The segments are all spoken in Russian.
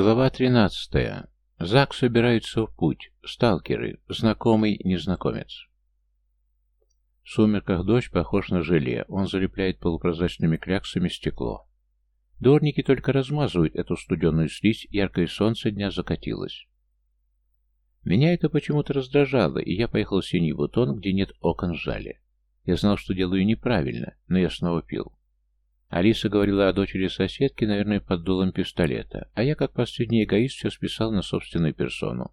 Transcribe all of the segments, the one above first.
Глава 13. Зак собирается в путь. Сталкеры. Знакомый незнакомец. В сумерках дождь похож на желе. Он залепляет полупрозрачными кляксами стекло. Дворники только размазывают эту студеную слизь, яркое солнце дня закатилось. Меня это почему-то раздражало, и я поехал в синий бутон, где нет окон в зале. Я знал, что делаю неправильно, но я снова пил. Алиса говорила о дочери соседки, наверное, под дулом пистолета, а я, как последний эгоист, все списал на собственную персону.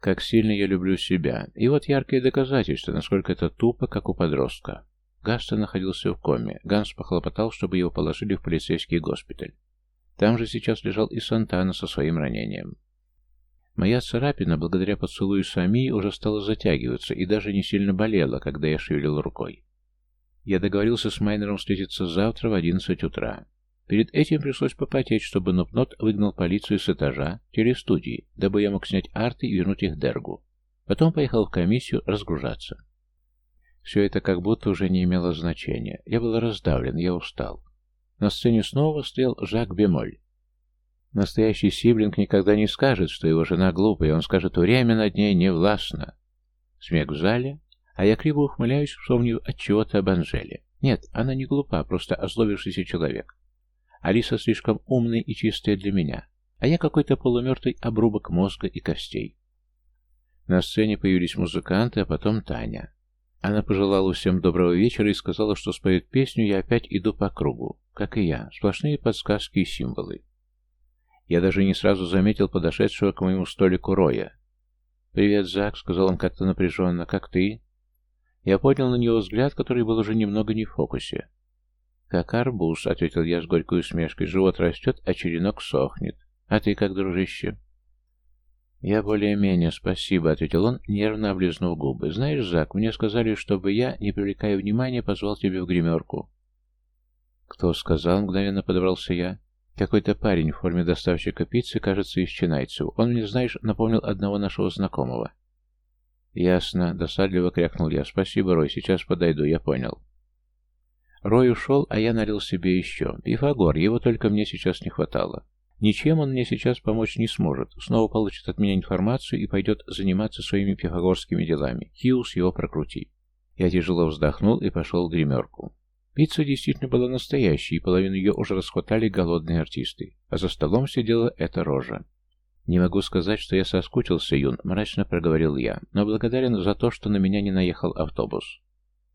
Как сильно я люблю себя. И вот яркое доказательство, насколько это тупо, как у подростка. Гастон находился в коме. Ганс похлопотал, чтобы его положили в полицейский госпиталь. Там же сейчас лежал и Сантана со своим ранением. Моя царапина, благодаря поцелую Самии, уже стала затягиваться и даже не сильно болела, когда я шевелил рукой. Я договорился с Майнером встретиться завтра в 11 утра. Перед этим пришлось попотеть, чтобы Нупнот выгнал полицию с этажа телестудии, дабы я мог снять арты и вернуть их Дергу. Потом поехал в комиссию разгружаться. Все это как будто уже не имело значения. Я был раздавлен, я устал. На сцене снова стоял Жак Бемоль. Настоящий сиблинг никогда не скажет, что его жена глупая, он скажет, время над ней не властно. Смех в зале, а я криво ухмыляюсь, вспомнив от чего-то об Анжеле. Нет, она не глупа, просто озлобившийся человек. Алиса слишком умная и чистая для меня, а я какой-то полумертвый обрубок мозга и костей. На сцене появились музыканты, а потом Таня. Она пожелала всем доброго вечера и сказала, что споет песню «Я опять иду по кругу», как и я, сплошные подсказки и символы. Я даже не сразу заметил подошедшего к моему столику Роя. «Привет, Зак», — сказал он как-то напряженно, — «как ты?» Я поднял на него взгляд, который был уже немного не в фокусе. «Как арбуз», — ответил я с горькой усмешкой. «Живот растет, а черенок сохнет. А ты как, дружище?» «Я более-менее, спасибо», — ответил он, нервно облизнув губы. «Знаешь, Зак, мне сказали, чтобы я, не привлекая внимания, позвал тебя в гримерку». «Кто сказал?» — мгновенно подобрался я. «Какой-то парень в форме доставщика пиццы, кажется, из Чинайцев. Он мне, знаешь, напомнил одного нашего знакомого». «Ясно», — досадливо крякнул я. «Спасибо, Рой, сейчас подойду, я понял». Рой ушел, а я налил себе еще. Пифагор, его только мне сейчас не хватало. Ничем он мне сейчас помочь не сможет. Снова получит от меня информацию и пойдет заниматься своими пифагорскими делами. Хиус его прокрути. Я тяжело вздохнул и пошел в гримерку. Пицца действительно была настоящей, и половину ее уже расхватали голодные артисты. А за столом сидела эта рожа. «Не могу сказать, что я соскучился, Юн», — мрачно проговорил я, но благодарен за то, что на меня не наехал автобус.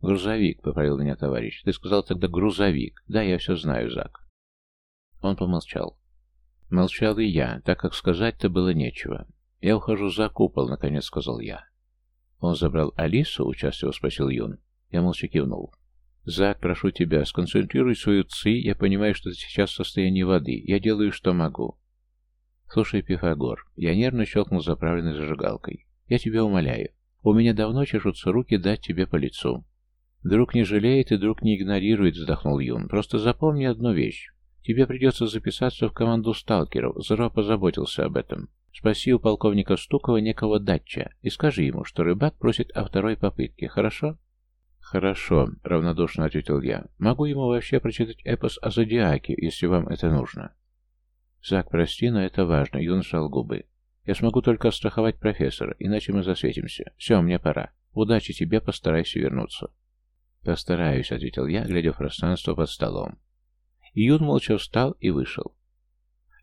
«Грузовик», — поправил меня товарищ. «Ты сказал тогда грузовик. Да, я все знаю, Зак». Он помолчал. Молчал и я, так как сказать-то было нечего. «Я ухожу за купол», — наконец сказал я. «Он забрал Алису?» — участливо спросил Юн. Я молча кивнул. «Зак, прошу тебя, сконцентрируй свою ци. Я понимаю, что ты сейчас в состоянии воды. Я делаю, что могу. «Слушай, Пифагор, я нервно щелкнул заправленной зажигалкой. Я тебя умоляю. У меня давно чешутся руки дать тебе по лицу». «Друг не жалеет и друг не игнорирует», — вздохнул Юн. «Просто запомни одну вещь. Тебе придется записаться в команду сталкеров. Зеро позаботился об этом. Спроси у полковника Стукова некого датча и скажи ему, что рыбак просит о второй попытке, хорошо?» «Хорошо», — равнодушно ответил я. «Могу ему вообще прочитать эпос о Зодиаке, если вам это нужно». «Зак, прости, но это важно», — Юн сжал губы. «Я смогу только страховать профессора, иначе мы засветимся. Все, мне пора. Удачи тебе, постарайся вернуться». «Постараюсь», — ответил я, глядя в пространство под столом. И Юн молча встал и вышел.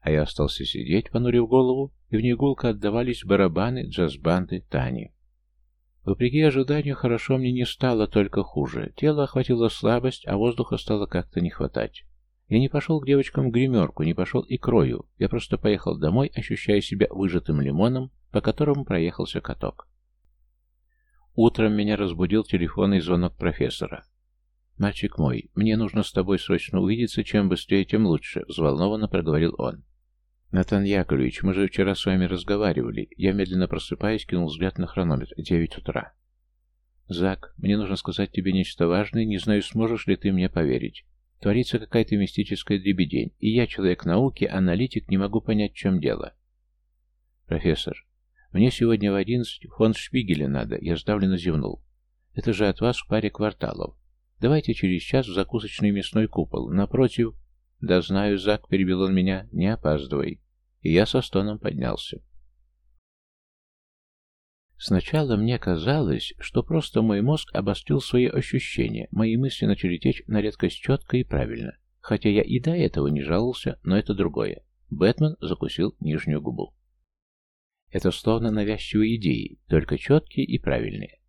А я остался сидеть, понурив голову, и в ней отдавались барабаны, джаз-банды, тани. Вопреки ожиданию, хорошо мне не стало, только хуже. Тело охватило слабость, а воздуха стало как-то не хватать. Я не пошел к девочкам в гримерку, не пошел и крою. Я просто поехал домой, ощущая себя выжатым лимоном, по которому проехался каток. Утром меня разбудил телефонный звонок профессора. «Мальчик мой, мне нужно с тобой срочно увидеться, чем быстрее, тем лучше», — взволнованно проговорил он. «Натан Яковлевич, мы же вчера с вами разговаривали». Я медленно просыпаясь, кинул взгляд на хронометр. Девять утра. «Зак, мне нужно сказать тебе нечто важное, не знаю, сможешь ли ты мне поверить. Творится какая-то мистическая дребедень, и я, человек науки, аналитик, не могу понять, в чем дело. Профессор, мне сегодня в одиннадцать фонд Шпигеля надо, я сдавленно зевнул. Это же от вас в паре кварталов. Давайте через час в закусочный мясной купол. Напротив... Да знаю, Зак, перебил он меня, не опаздывай. и я со стоном поднялся. Сначала мне казалось, что просто мой мозг обострил свои ощущения, мои мысли начали течь на редкость четко и правильно. Хотя я и до этого не жаловался, но это другое. Бэтмен закусил нижнюю губу. Это словно навязчивые идеи, только четкие и правильные.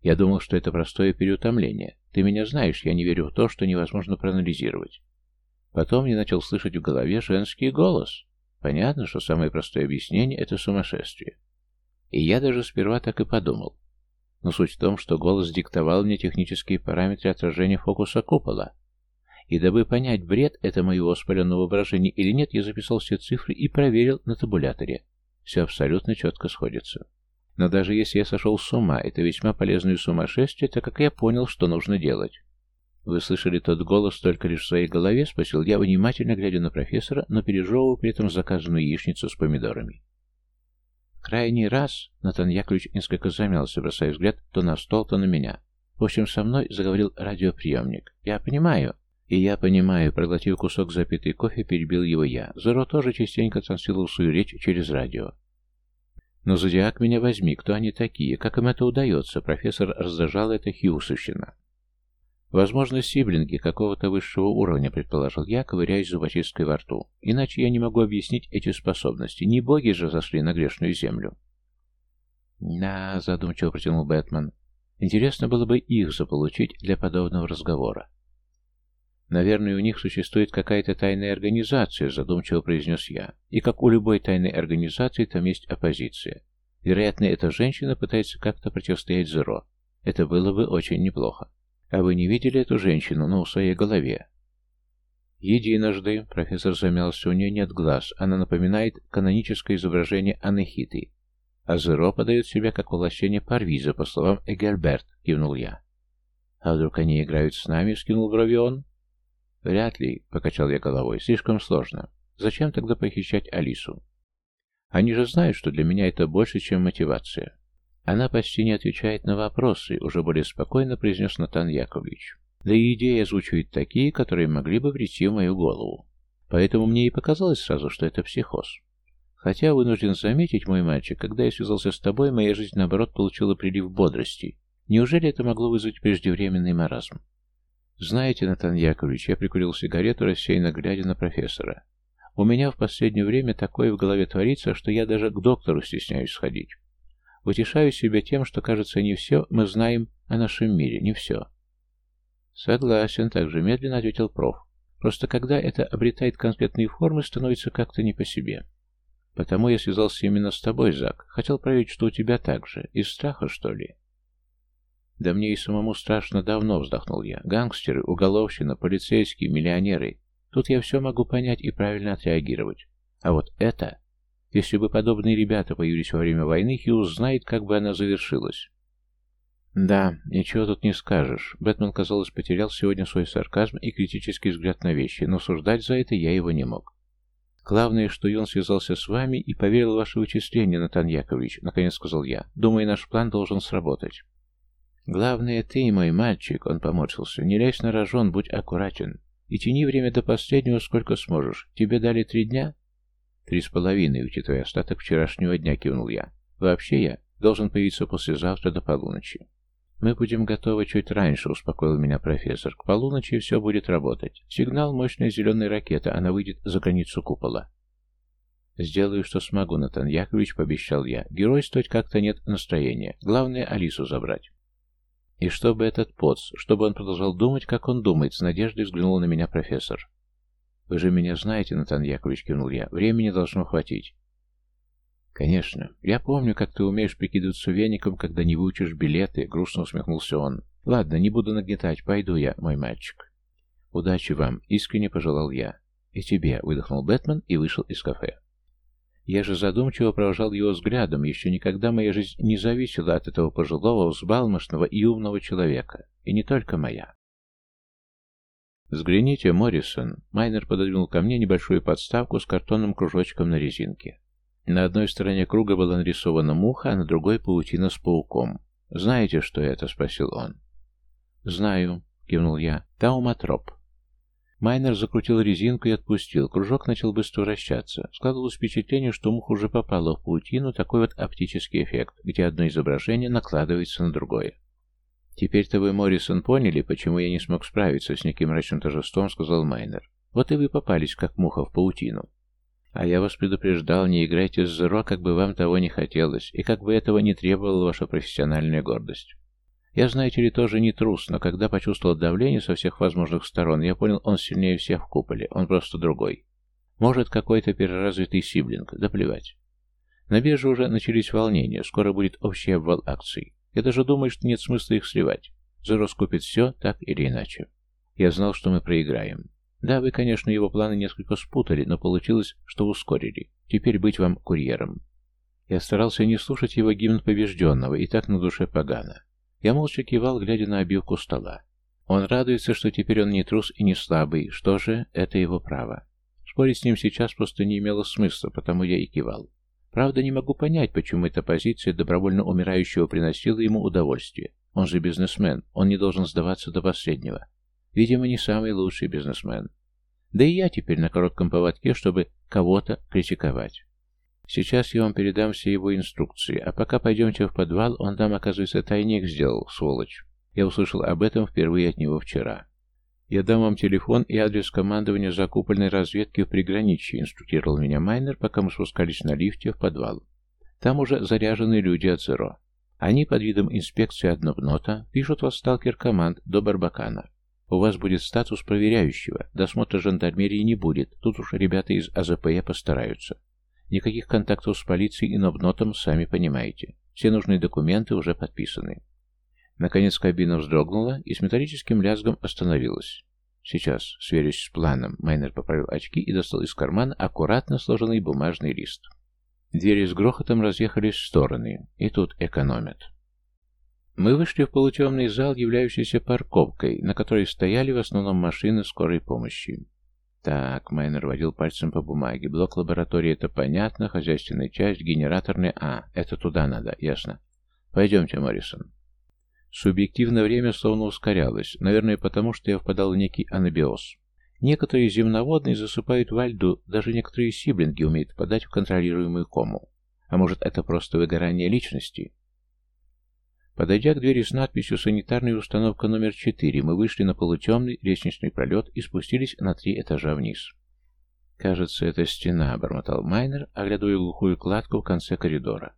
Я думал, что это простое переутомление. Ты меня знаешь, я не верю в то, что невозможно проанализировать. Потом я начал слышать в голове женский голос. Понятно, что самое простое объяснение — это сумасшествие. И я даже сперва так и подумал. Но суть в том, что голос диктовал мне технические параметры отражения фокуса купола. И дабы понять, бред это моего воспаленного воображения или нет, я записал все цифры и проверил на табуляторе. Все абсолютно четко сходится. Но даже если я сошел с ума, это весьма полезное сумасшествие, так как я понял, что нужно делать. «Вы слышали тот голос только лишь в своей голове?» — спросил я, внимательно глядя на профессора, но пережевывая при этом заказанную яичницу с помидорами. Крайний раз Натан Яковлевич несколько замялся, бросая взгляд то на стол, то на меня. В общем, со мной заговорил радиоприемник. «Я понимаю». «И я понимаю», проглотив кусок запитый кофе, перебил его я. Зеро тоже частенько транслировал свою речь через радио. «Но Зодиак меня возьми, кто они такие? Как им это удается?» Профессор раздражал это хиусовщина. Возможно, сиблинги какого-то высшего уровня, предположил я, ковыряясь зубочисткой во рту. Иначе я не могу объяснить эти способности. Не боги же зашли на грешную землю. «Да», — задумчиво протянул Бэтмен. «Интересно было бы их заполучить для подобного разговора». «Наверное, у них существует какая-то тайная организация», — задумчиво произнес я. «И как у любой тайной организации, там есть оппозиция. Вероятно, эта женщина пытается как-то противостоять Зеро. Это было бы очень неплохо». А вы не видели эту женщину, ну, в своей голове? Единожды, профессор замялся, у нее нет глаз, она напоминает каноническое изображение Анахиты. А Зеро подает себя как воплощение Парвиза, по словам Эгельберт, кивнул я. А вдруг они играют с нами, скинул брови он? Вряд ли, покачал я головой, слишком сложно. Зачем тогда похищать Алису? Они же знают, что для меня это больше, чем мотивация. Она почти не отвечает на вопросы, уже более спокойно произнес Натан Яковлевич. Да и идеи озвучивает такие, которые могли бы прийти в мою голову. Поэтому мне и показалось сразу, что это психоз. Хотя, вынужден заметить, мой мальчик, когда я связался с тобой, моя жизнь, наоборот, получила прилив бодрости. Неужели это могло вызвать преждевременный маразм? Знаете, Натан Яковлевич, я прикурил сигарету, рассеянно глядя на профессора. У меня в последнее время такое в голове творится, что я даже к доктору стесняюсь сходить. Утешаю себя тем, что, кажется, не все мы знаем о нашем мире, не все. Согласен, также медленно ответил проф. Просто когда это обретает конкретные формы, становится как-то не по себе. Потому я связался именно с тобой, Зак. Хотел проверить, что у тебя так же. Из страха, что ли? Да мне и самому страшно давно, вздохнул я. Гангстеры, уголовщина, полицейские, миллионеры. Тут я все могу понять и правильно отреагировать. А вот это... Если бы подобные ребята появились во время войны, Хьюз знает, как бы она завершилась. Да, ничего тут не скажешь. Бэтмен, казалось, потерял сегодня свой сарказм и критический взгляд на вещи, но суждать за это я его не мог. Главное, что он связался с вами и поверил в ваши вычисления, Натан Яковлевич, наконец сказал я. Думаю, наш план должен сработать. Главное, ты, мой мальчик, он поморщился, не лезь на рожон, будь аккуратен. И тяни время до последнего, сколько сможешь. Тебе дали три дня? «Три с половиной, учитывая остаток вчерашнего дня», — кивнул я. «Вообще я должен появиться послезавтра до полуночи». «Мы будем готовы чуть раньше», — успокоил меня профессор. «К полуночи все будет работать. Сигнал — мощная зеленая ракета, она выйдет за границу купола». «Сделаю, что смогу, Натан Яковлевич», — пообещал я. «Геройствовать как-то нет настроения. Главное — Алису забрать». И чтобы этот поц, чтобы он продолжал думать, как он думает, с надеждой взглянул на меня профессор. «Вы же меня знаете, Натан Яковлевич», — кивнул я. «Времени должно хватить». «Конечно. Я помню, как ты умеешь прикидываться веником, когда не выучишь билеты», — грустно усмехнулся он. «Ладно, не буду нагнетать. Пойду я, мой мальчик». «Удачи вам», — искренне пожелал я. «И тебе», — выдохнул Бэтмен и вышел из кафе. Я же задумчиво провожал его взглядом. Еще никогда моя жизнь не зависела от этого пожилого, взбалмошного и умного человека. И не только моя. «Взгляните, Моррисон!» Майнер пододвинул ко мне небольшую подставку с картонным кружочком на резинке. На одной стороне круга была нарисована муха, а на другой — паутина с пауком. «Знаете, что это?» — спросил он. «Знаю», — кивнул я. «Тауматроп». Майнер закрутил резинку и отпустил. Кружок начал быстро вращаться. Складывалось впечатление, что муха уже попала в паутину, такой вот оптический эффект, где одно изображение накладывается на другое. «Теперь-то вы, Моррисон, поняли, почему я не смог справиться с неким мрачным торжеством», — сказал Майнер. «Вот и вы попались, как муха в паутину. А я вас предупреждал, не играйте с Зеро, как бы вам того не хотелось, и как бы этого не требовала ваша профессиональная гордость. Я, знаете ли, тоже не трус, но когда почувствовал давление со всех возможных сторон, я понял, он сильнее всех в куполе, он просто другой. Может, какой-то переразвитый сиблинг, да плевать. На бирже уже начались волнения, скоро будет общий обвал акций. Я даже думаю, что нет смысла их сливать. Зеро скупит все, так или иначе. Я знал, что мы проиграем. Да, вы, конечно, его планы несколько спутали, но получилось, что ускорили. Теперь быть вам курьером. Я старался не слушать его гимн побежденного, и так на душе погано. Я молча кивал, глядя на обивку стола. Он радуется, что теперь он не трус и не слабый. Что же, это его право. Спорить с ним сейчас просто не имело смысла, потому я и кивал. Правда, не могу понять, почему эта позиция добровольно умирающего приносила ему удовольствие. Он же бизнесмен, он не должен сдаваться до последнего. Видимо, не самый лучший бизнесмен. Да и я теперь на коротком поводке, чтобы кого-то критиковать. Сейчас я вам передам все его инструкции, а пока пойдемте в подвал, он там, оказывается, тайник сделал, сволочь. Я услышал об этом впервые от него вчера. «Я дам вам телефон и адрес командования закупольной разведки в приграничье», инструктировал меня Майнер, пока мы спускались на лифте в подвал. «Там уже заряженные люди от Зеро. Они под видом инспекции однобнота пишут вас сталкер команд до Барбакана. У вас будет статус проверяющего. Досмотра жандармерии не будет. Тут уж ребята из АЗПЕ постараются. Никаких контактов с полицией и Нобнотом, сами понимаете. Все нужные документы уже подписаны. Наконец кабина вздрогнула и с металлическим лязгом остановилась. Сейчас сверюсь с планом. Майнер поправил очки и достал из кармана аккуратно сложенный бумажный лист. Двери с грохотом разъехались в стороны, и тут экономят. Мы вышли в полутемный зал, являющийся парковкой, на которой стояли в основном машины скорой помощи. Так, Майнер водил пальцем по бумаге. Блок лаборатории — это понятно, хозяйственная часть, генераторная... А, это туда надо, ясно. Пойдемте, Моррисон. Субъективное время словно ускорялось, наверное, потому что я впадал в некий анабиоз. Некоторые земноводные засыпают во льду, даже некоторые сиблинги умеют впадать в контролируемую кому. А может, это просто выгорание личности? Подойдя к двери с надписью «Санитарная установка номер 4», мы вышли на полутемный лестничный пролет и спустились на три этажа вниз. «Кажется, это стена», — бормотал Майнер, оглядывая глухую кладку в конце коридора.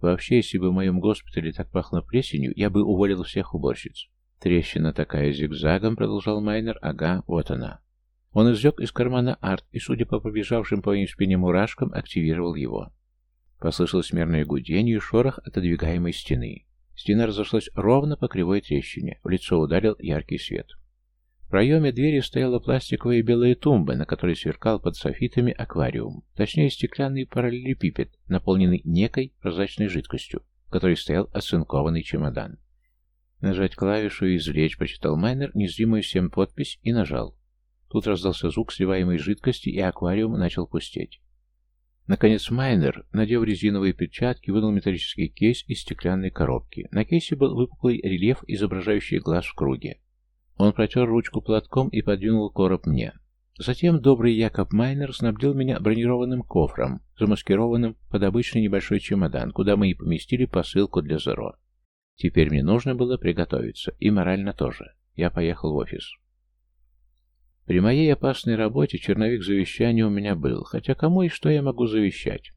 «Вообще, если бы в моем госпитале так пахло плесенью, я бы уволил всех уборщиц». «Трещина такая зигзагом», — продолжал Майнер. «Ага, вот она». Он извлек из кармана арт и, судя по побежавшим по моей спине мурашкам, активировал его. Послышалось мерное гудение и шорох отодвигаемой стены. Стена разошлась ровно по кривой трещине. В лицо ударил яркий свет. В проеме двери стояла пластиковая белая тумба, на которой сверкал под софитами аквариум. Точнее, стеклянный параллелепипед, наполненный некой прозрачной жидкостью, в которой стоял оцинкованный чемодан. Нажать клавишу и извлечь, прочитал Майнер незримую всем подпись и нажал. Тут раздался звук сливаемой жидкости, и аквариум начал пустеть. Наконец Майнер, надев резиновые перчатки, вынул металлический кейс из стеклянной коробки. На кейсе был выпуклый рельеф, изображающий глаз в круге. Он протер ручку платком и подвинул короб мне. Затем добрый Якоб Майнер снабдил меня бронированным кофром, замаскированным под обычный небольшой чемодан, куда мы и поместили посылку для Зеро. Теперь мне нужно было приготовиться, и морально тоже. Я поехал в офис. При моей опасной работе черновик завещания у меня был, хотя кому и что я могу завещать?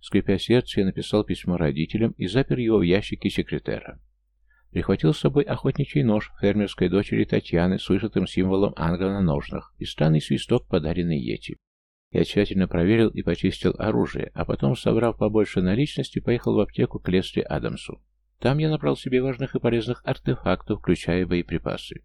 Скрипя сердце, я написал письмо родителям и запер его в ящике секретера. Прихватил с собой охотничий нож фермерской дочери Татьяны с вышитым символом ангела на ножнах и странный свисток, подаренный Йети. Я тщательно проверил и почистил оружие, а потом, собрав побольше наличности, поехал в аптеку к Лесли Адамсу. Там я набрал себе важных и полезных артефактов, включая боеприпасы.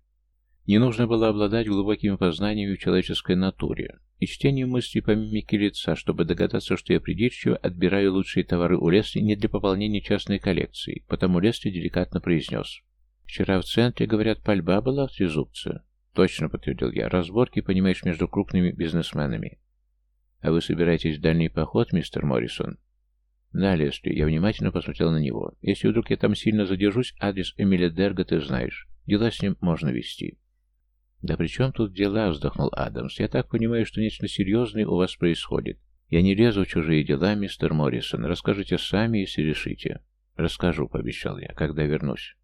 Не нужно было обладать глубокими познаниями в человеческой натуре и чтением мыслей по мимике лица, чтобы догадаться, что я придирчиво отбираю лучшие товары у Лесли не для пополнения частной коллекции, потому Лесли деликатно произнес. «Вчера в центре, говорят, пальба была в трезубце». «Точно», — подтвердил я, — «разборки, понимаешь, между крупными бизнесменами». «А вы собираетесь в дальний поход, мистер Моррисон?» «Да, Лесли, я внимательно посмотрел на него. Если вдруг я там сильно задержусь, адрес Эмиля Дерга ты знаешь. Дела с ним можно вести». «Да при чем тут дела?» — вздохнул Адамс. «Я так понимаю, что нечто серьезное у вас происходит. Я не лезу в чужие дела, мистер Моррисон. Расскажите сами, если решите». «Расскажу», — пообещал я, — «когда вернусь».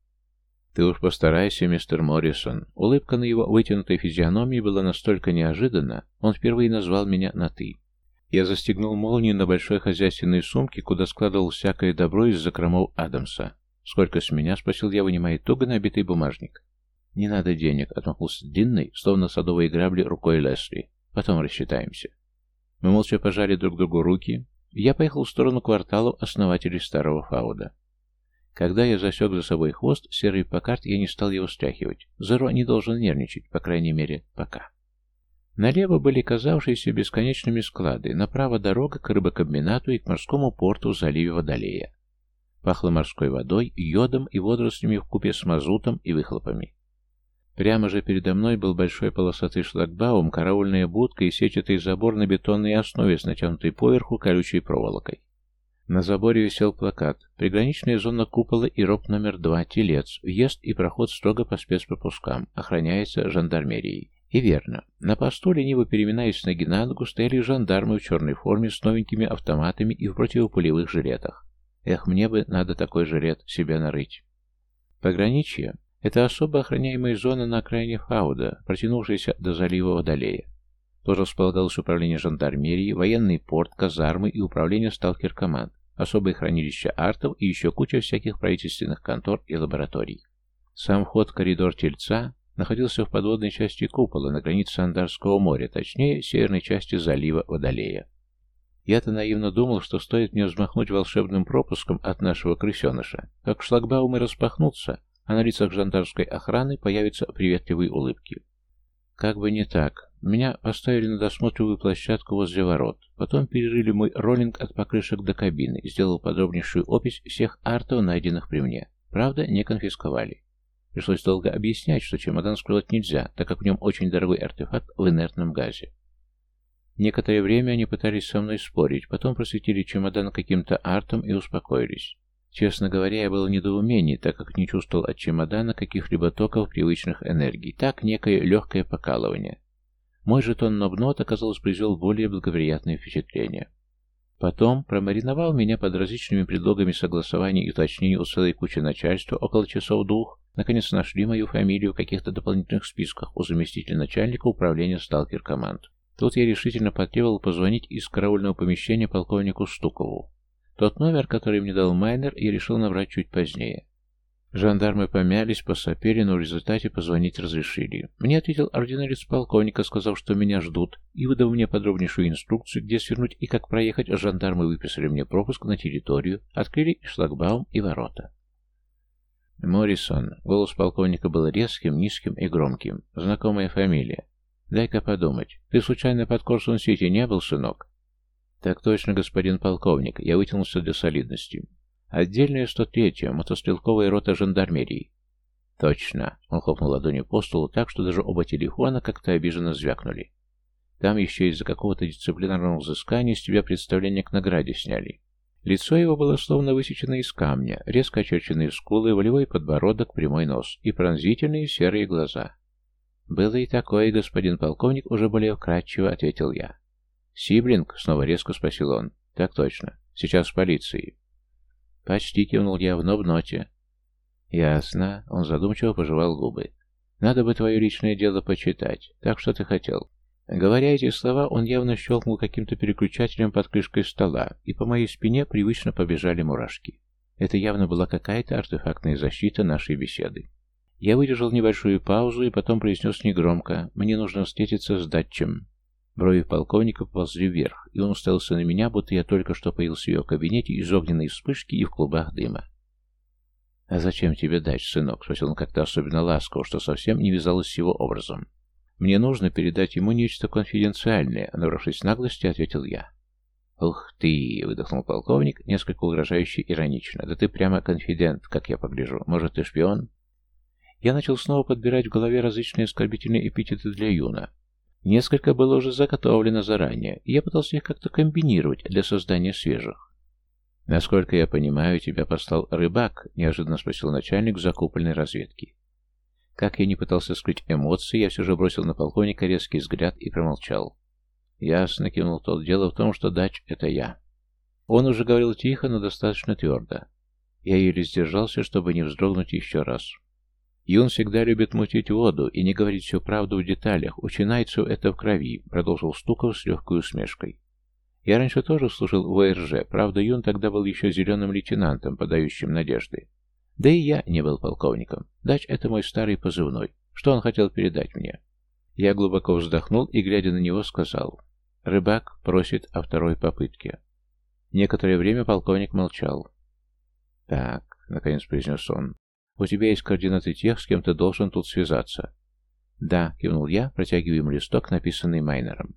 «Ты уж постарайся, мистер Моррисон». Улыбка на его вытянутой физиономии была настолько неожиданна, он впервые назвал меня на «ты». Я застегнул молнию на большой хозяйственной сумке, куда складывал всякое добро из закромов Адамса. «Сколько с меня?» — спросил я, вынимая туго набитый бумажник. «Не надо денег», — отмахнулся длинный, словно садовые грабли, рукой Лесли. «Потом рассчитаемся». Мы молча пожали друг другу руки, я поехал в сторону кварталов основателей старого Фауда. Когда я засек за собой хвост, серый покарт, я не стал его стряхивать. Зеро не должен нервничать, по крайней мере, пока. Налево были казавшиеся бесконечными склады, направо дорога к рыбокомбинату и к морскому порту в заливе Водолея. Пахло морской водой, йодом и водорослями вкупе с мазутом и выхлопами. Прямо же передо мной был большой полосатый шлагбаум, караульная будка и сетчатый забор на бетонной основе с натянутой поверху колючей проволокой. На заборе висел плакат «Приграничная зона купола и роб номер два, телец, въезд и проход строго по спецпропускам, охраняется жандармерией». И верно. На посту, лениво переминаясь ноги на ногу, стояли жандармы в черной форме с новенькими автоматами и в противопулевых жилетах. Эх, мне бы надо такой жилет себе нарыть. Пограничье — это особо охраняемая зона на окраине Фауда, протянувшаяся до залива Водолея. Тут располагалось управление жандармерии, военный порт, казармы и управление сталкер-команд, особые хранилища артов и еще куча всяких правительственных контор и лабораторий. Сам вход в коридор Тельца находился в подводной части купола на границе Андарского моря, точнее, северной части залива Водолея. Я-то наивно думал, что стоит мне взмахнуть волшебным пропуском от нашего крысеныша, как шлагбаумы распахнутся, а на лицах жандарской охраны появятся приветливые улыбки. Как бы не так. Меня поставили на досмотровую площадку возле ворот. Потом перерыли мой роллинг от покрышек до кабины, сделал подробнейшую опись всех артов, найденных при мне. Правда, не конфисковали. Пришлось долго объяснять, что чемодан скрывать нельзя, так как в нем очень дорогой артефакт в инертном газе. Некоторое время они пытались со мной спорить, потом просветили чемодан каким-то артом и успокоились. Честно говоря, я был в недоумении, так как не чувствовал от чемодана каких-либо токов привычных энергий. Так, некое легкое покалывание. Мой жетон Нобнот, оказалось, произвел более благоприятное впечатление. Потом промариновал меня под различными предлогами согласования и уточнений у целой кучи начальства около часов двух, Наконец нашли мою фамилию в каких-то дополнительных списках у заместителя начальника управления сталкер-команд. Тут я решительно потребовал позвонить из караульного помещения полковнику Стукову. Тот номер, который мне дал Майнер, я решил набрать чуть позднее. Жандармы помялись, посопели, но в результате позвонить разрешили. Мне ответил ординарец полковника, сказав, что меня ждут, и выдав мне подробнейшую инструкцию, где свернуть и как проехать, жандармы выписали мне пропуск на территорию, открыли шлагбаум, и ворота. Моррисон. Голос полковника был резким, низким и громким. Знакомая фамилия. Дай-ка подумать. Ты случайно под Корсун-Сити не был, сынок? Так точно, господин полковник. Я вытянулся для солидности. Отдельная 103-я, мотострелковая рота жандармерии. Точно. Он хлопнул ладонью по столу так, что даже оба телефона как-то обиженно звякнули. Там еще из-за какого-то дисциплинарного взыскания с тебя представление к награде сняли. Лицо его было словно высечено из камня, резко очерченные скулы, волевой подбородок, прямой нос и пронзительные серые глаза. «Было и такое, господин полковник, уже более вкратчиво», — ответил я. «Сиблинг?» — снова резко спросил он. «Так точно. Сейчас в полиции». «Почти», — кивнул я в нобноте. «Ясно». Он задумчиво пожевал губы. «Надо бы твое личное дело почитать. Так что ты хотел?» Говоря эти слова, он явно щелкнул каким-то переключателем под крышкой стола, и по моей спине привычно побежали мурашки. Это явно была какая-то артефактная защита нашей беседы. Я выдержал небольшую паузу и потом произнес негромко «Мне нужно встретиться с датчем». Брови полковника поползли вверх, и он уставился на меня, будто я только что появился в ее кабинете из огненной вспышки и в клубах дыма. «А зачем тебе дач, сынок?» — спросил он как-то особенно ласково, что совсем не вязалось с его образом. «Мне нужно передать ему нечто конфиденциальное», — набравшись наглости, ответил я. «Ух ты!» — выдохнул полковник, несколько угрожающе иронично. «Да ты прямо конфидент, как я погляжу. Может, ты шпион?» Я начал снова подбирать в голове различные оскорбительные эпитеты для Юна. Несколько было уже заготовлено заранее, и я пытался их как-то комбинировать для создания свежих. «Насколько я понимаю, тебя послал рыбак?» — неожиданно спросил начальник закупольной разведки. Как я не пытался скрыть эмоции, я все же бросил на полковника резкий взгляд и промолчал. Ясно, кивнул тот. Дело в том, что дач — это я. Он уже говорил тихо, но достаточно твердо. Я еле сдержался, чтобы не вздрогнуть еще раз. Юн всегда любит мутить воду и не говорить всю правду в деталях. У чинайцев это в крови, продолжил Стуков с легкой усмешкой. Я раньше тоже служил в ОРЖ, правда, Юн тогда был еще зеленым лейтенантом, подающим надежды. Да и я не был полковником. Дач — это мой старый позывной. Что он хотел передать мне? Я глубоко вздохнул и, глядя на него, сказал. Рыбак просит о второй попытке. Некоторое время полковник молчал. «Так», — наконец произнес он, — «у тебя есть координаты тех, с кем ты должен тут связаться». «Да», — кивнул я, протягивая ему листок, написанный Майнером.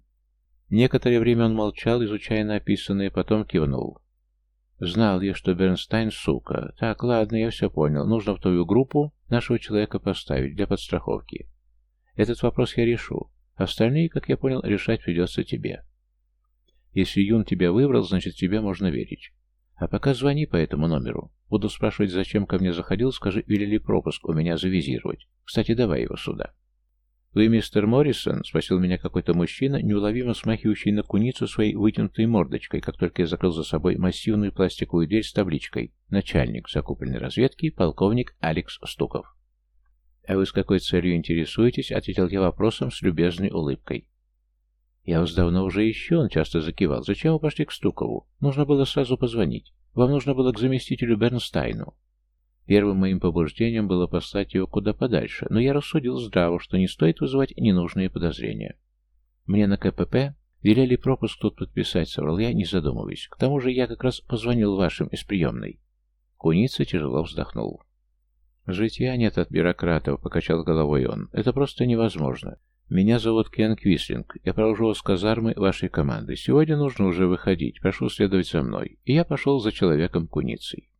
Некоторое время он молчал, изучая написанное, потом кивнул. «Знал я, что Бернстайн сука. Так, ладно, я все понял. Нужно в твою группу нашего человека поставить для подстраховки. Этот вопрос я решу. Остальные, как я понял, решать придется тебе. Если Юн тебя выбрал, значит, тебе можно верить. А пока звони по этому номеру. Буду спрашивать, зачем ко мне заходил, скажи, велели пропуск у меня завизировать. Кстати, давай его сюда. «Вы мистер Моррисон?» — спросил меня какой-то мужчина, неуловимо смахивающий на куницу своей вытянутой мордочкой, как только я закрыл за собой массивную пластиковую дверь с табличкой «Начальник закупленной разведки, полковник Алекс Стуков». «А вы с какой целью интересуетесь?» — ответил я вопросом с любезной улыбкой. «Я вас давно уже ищу», — он часто закивал. «Зачем вы пошли к Стукову? Нужно было сразу позвонить. Вам нужно было к заместителю Бернстайну». Первым моим побуждением было послать его куда подальше, но я рассудил здраво, что не стоит вызывать ненужные подозрения. Мне на КПП велели пропуск тут подписать, соврал я, не задумываясь. К тому же я как раз позвонил вашим из приемной. Куница тяжело вздохнул. «Житья нет от бюрократов», — покачал головой он. «Это просто невозможно. Меня зовут Кен Квислинг. Я провожу вас казармы вашей команды. Сегодня нужно уже выходить. Прошу следовать за мной». И я пошел за человеком-куницей.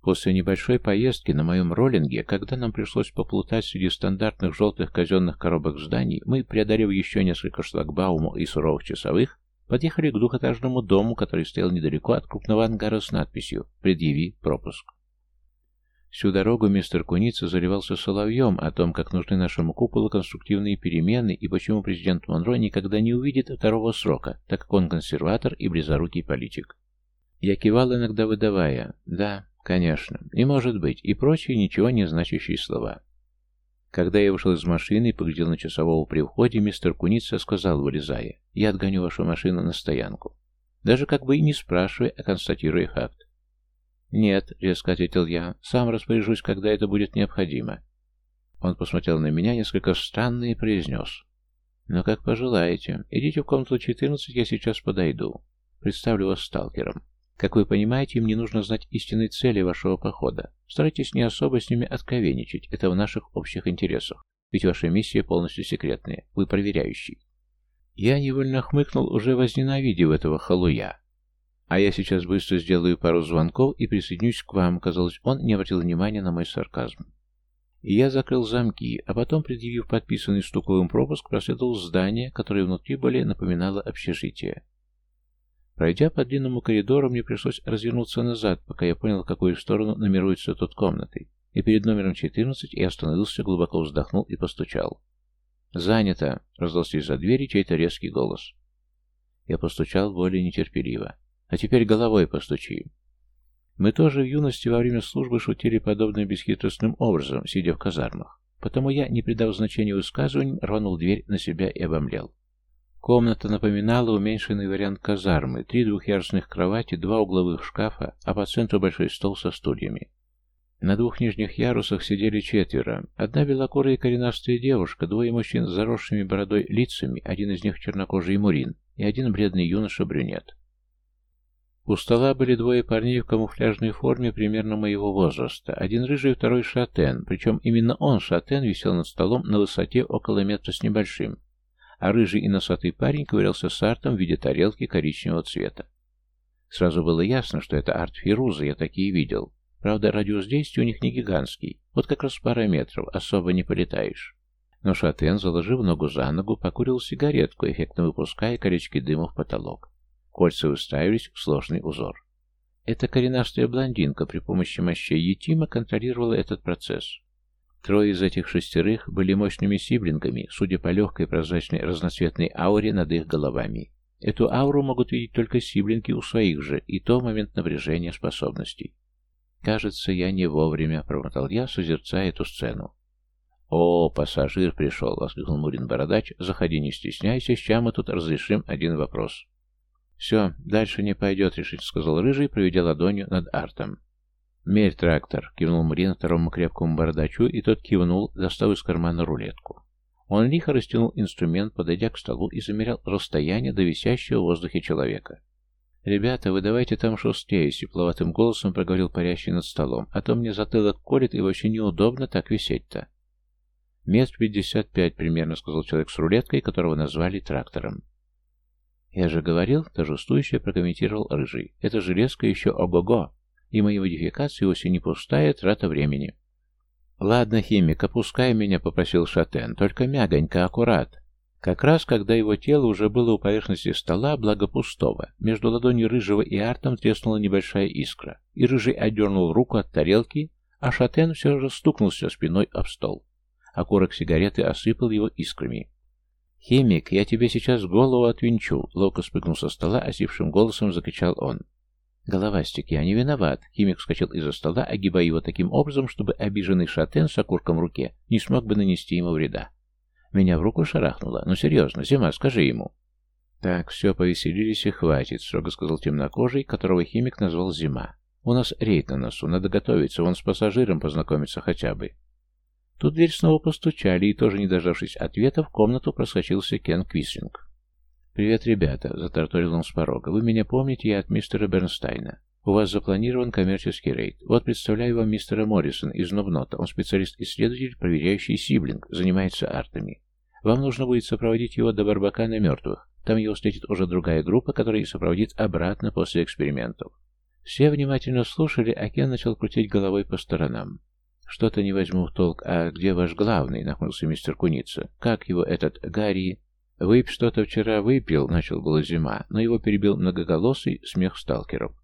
После небольшой поездки на моем роллинге, когда нам пришлось поплутать среди стандартных желтых казенных коробок зданий, мы, преодолев еще несколько шлагбаумов и суровых часовых, подъехали к двухэтажному дому, который стоял недалеко от крупного ангара с надписью «Предъяви пропуск». Всю дорогу мистер Куница заливался соловьем о том, как нужны нашему куполу конструктивные перемены и почему президент Монро никогда не увидит второго срока, так как он консерватор и близорукий политик. Я кивал иногда выдавая «да, конечно», и «может быть», и прочие ничего не значащие слова. Когда я вышел из машины и поглядел на часового при входе, мистер Куница сказал, вылезая, «Я отгоню вашу машину на стоянку». Даже как бы и не спрашивая, а констатируя факт. «Нет», — резко ответил я, — «сам распоряжусь, когда это будет необходимо». Он посмотрел на меня несколько странно и произнес. «Ну, как пожелаете. Идите в комнату 14, я сейчас подойду. Представлю вас сталкером. Как вы понимаете, им не нужно знать истинной цели вашего похода. Старайтесь не особо с ними откровенничать, это в наших общих интересах. Ведь ваша миссия полностью секретная, вы проверяющий». Я невольно хмыкнул, уже возненавидев этого халуя. «А я сейчас быстро сделаю пару звонков и присоединюсь к вам», — казалось, он не обратил внимания на мой сарказм. И я закрыл замки, а потом, предъявив подписанный стуковым пропуск, проследовал здание, которое внутри более напоминало общежитие. Пройдя по длинному коридору, мне пришлось развернуться назад, пока я понял, в какую сторону номеруется тут комнаты. И перед номером 14 я остановился, глубоко вздохнул и постучал. «Занято!» — раздался из-за двери чей-то резкий голос. Я постучал более нетерпеливо. А теперь головой постучи. Мы тоже в юности во время службы шутили подобным бесхитростным образом, сидя в казармах. Потому я, не придав значения высказываниям, рванул дверь на себя и обомлел. Комната напоминала уменьшенный вариант казармы. Три двухъярусных кровати, два угловых шкафа, а по центру большой стол со стульями. На двух нижних ярусах сидели четверо. Одна белокурая коренастая девушка, двое мужчин с заросшими бородой лицами, один из них чернокожий мурин, и один бледный юноша-брюнет. У стола были двое парней в камуфляжной форме примерно моего возраста. Один рыжий, второй шатен, причем именно он, шатен, висел над столом на высоте около метра с небольшим, а рыжий и носатый парень ковырялся с артом в виде тарелки коричневого цвета. Сразу было ясно, что это арт Фируза, я такие видел. Правда, радиус действия у них не гигантский, вот как раз пара метров, особо не полетаешь. Но Шатен, заложив ногу за ногу, покурил сигаретку, эффектно выпуская колечки дыма в потолок. Кольца выстраивались в сложный узор. Эта коренастая блондинка при помощи мощей Етима контролировала этот процесс. Трое из этих шестерых были мощными сиблингами, судя по легкой прозрачной разноцветной ауре над их головами. Эту ауру могут видеть только сиблинги у своих же, и то момент напряжения способностей. «Кажется, я не вовремя», — промотал я, созерцая эту сцену. «О, пассажир пришел!» — воскликнул Мурин Бородач. «Заходи, не стесняйся, сейчас мы тут разрешим один вопрос». «Все, дальше не пойдет», — решительно сказал Рыжий, проведя ладонью над артом. «Мерь трактор», — кивнул Мурин второму крепкому бородачу, и тот кивнул, достав из кармана рулетку. Он лихо растянул инструмент, подойдя к столу, и замерял расстояние до висящего в воздухе человека. «Ребята, вы давайте там шустее», — тепловатым голосом проговорил парящий над столом, «а то мне затылок колет и вообще неудобно так висеть-то». «Мест пятьдесят пять примерно», — сказал человек с рулеткой, которого назвали трактором. «Я же говорил», — торжествующе прокомментировал Рыжий, — «это железка еще ого-го, и мои модификации вовсе не пустая трата времени». «Ладно, химик, опускай меня», — попросил Шатен, — «только мягонько, аккурат». Как раз, когда его тело уже было у поверхности стола, благо пустого, между ладонью Рыжего и Артом треснула небольшая искра, и Рыжий отдернул руку от тарелки, а Шатен все же стукнулся спиной об стол. Окурок сигареты осыпал его искрами. «Химик, я тебе сейчас голову отвинчу!» Ловко спрыгнул со стола, осипшим голосом закричал он. «Головастик, я не виноват!» Химик вскочил из-за стола, огибая его таким образом, чтобы обиженный шатен с окурком в руке не смог бы нанести ему вреда. Меня в руку шарахнуло. «Ну серьезно, Зима, скажи ему!» «Так, все, повеселились и хватит», — строго сказал темнокожий, которого химик назвал Зима. «У нас рейд на носу, надо готовиться, вон с пассажиром познакомиться хотя бы». Тут дверь снова постучали, и тоже не дождавшись ответа, в комнату проскочился Кен Квислинг. «Привет, ребята», — затарторил он с порога. «Вы меня помните, я от мистера Бернстайна. У вас запланирован коммерческий рейд. Вот представляю вам мистера Моррисон из Нобнота. Он специалист-исследователь, проверяющий сиблинг, занимается артами. Вам нужно будет сопроводить его до Барбакана мертвых. Там его встретит уже другая группа, которая сопроводит обратно после экспериментов». Все внимательно слушали, а Кен начал крутить головой по сторонам. «Что-то не возьму в толк. А где ваш главный?» — нахмурился мистер Куница. «Как его этот Гарри?» «Выпь что-то вчера выпил», — начал было зима, но его перебил многоголосый смех сталкеров.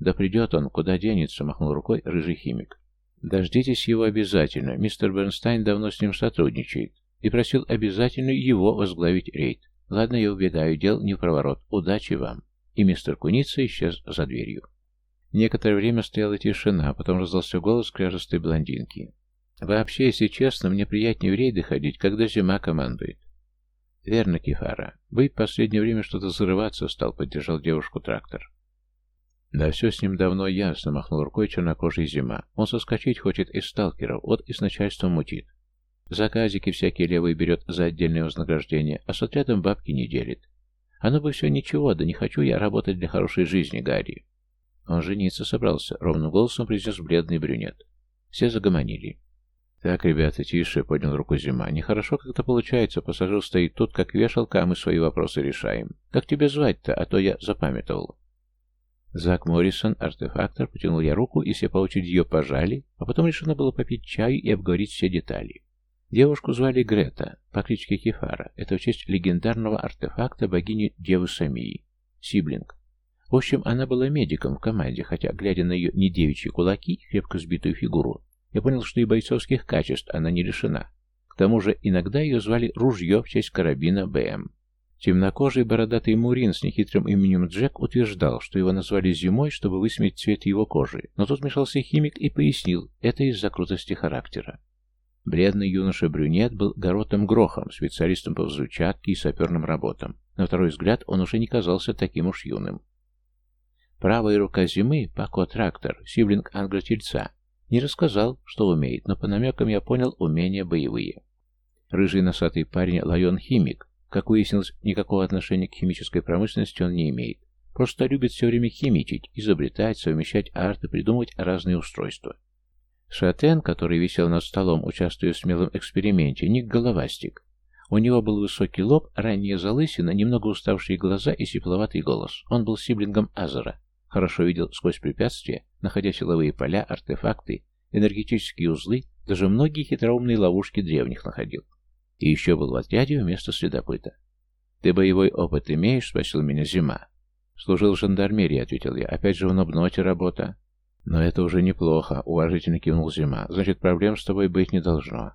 «Да придет он, куда денется», — махнул рукой рыжий химик. «Дождитесь его обязательно. Мистер Бернстайн давно с ним сотрудничает и просил обязательно его возглавить рейд. Ладно, я убегаю, дел не в проворот. Удачи вам». И мистер Куница исчез за дверью. Некоторое время стояла тишина, а потом раздался голос кряжестой блондинки. «Вообще, если честно, мне приятнее в рейды ходить, когда зима командует». «Верно, Кефара. Вы в последнее время что-то взрываться стал», — поддержал девушку трактор. «Да все с ним давно ясно», — махнул рукой чернокожий зима. «Он соскочить хочет из сталкеров, вот и с начальством мутит. Заказики всякие левые берет за отдельное вознаграждение, а с отрядом бабки не делит. Оно бы все ничего, да не хочу я работать для хорошей жизни, Гарри». Он жениться собрался, ровным голосом произнес бледный брюнет. Все загомонили. «Так, ребята, тише», — поднял руку Зима. «Нехорошо как-то получается. Пассажир стоит тут, как вешалка, а мы свои вопросы решаем. Как тебя звать-то, а то я запамятовал». Зак Моррисон, артефактор, потянул я руку, и все по очереди ее пожали, а потом решено было попить чаю и обговорить все детали. Девушку звали Грета, по кличке Кефара. Это в честь легендарного артефакта богини Девы Самии. Сиблинг. В общем, она была медиком в команде, хотя, глядя на ее недевичьи кулаки и крепко сбитую фигуру, я понял, что и бойцовских качеств она не лишена. К тому же иногда ее звали Ружье в честь карабина БМ. Темнокожий бородатый Мурин с нехитрым именем Джек утверждал, что его назвали зимой, чтобы высмеять цвет его кожи, но тут вмешался химик и пояснил, это из-за крутости характера. Бледный юноша-брюнет был Горотом Грохом, специалистом по взрывчатке и саперным работам. На второй взгляд он уже не казался таким уж юным. Правая рука зимы, Пако Трактор, сиблинг Ангра-Тельца, не рассказал, что умеет, но по намекам я понял умения боевые. Рыжий носатый парень Лайон Химик, как выяснилось, никакого отношения к химической промышленности он не имеет. Просто любит все время химичить, изобретать, совмещать арты, придумывать разные устройства. Шатен, который висел над столом, участвуя в смелом эксперименте, Ник Головастик. У него был высокий лоб, ранняя залысина, немного уставшие глаза и сепловатый голос. Он был сиблингом Азера, Хорошо видел сквозь препятствия, находя силовые поля, артефакты, энергетические узлы, даже многие хитроумные ловушки древних находил. И еще был в отряде вместо следопыта. «Ты боевой опыт имеешь?» — спросил меня Зима. «Служил в жандармерии», — ответил я. «Опять же в Нобноте работа». «Но это уже неплохо», — уважительно кивнул Зима. «Значит, проблем с тобой быть не должно».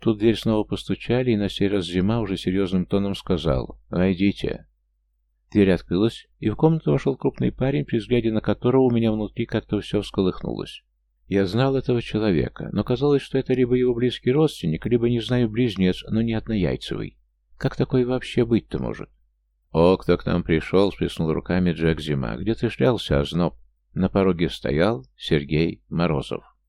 Тут дверь снова постучали, и на сей раз Зима уже серьезным тоном сказал «Войдите». Дверь открылась, и в комнату вошел крупный парень, при взгляде на которого у меня внутри как-то все всколыхнулось. Я знал этого человека, но казалось, что это либо его близкий родственник, либо, не знаю, близнец, но не однояйцевый. Как такое вообще быть-то может? «О, кто к нам пришел?» — сплеснул руками Джек Зима. «Где ты шлялся, озноб?» На пороге стоял Сергей Морозов.